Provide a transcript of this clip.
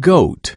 Goat.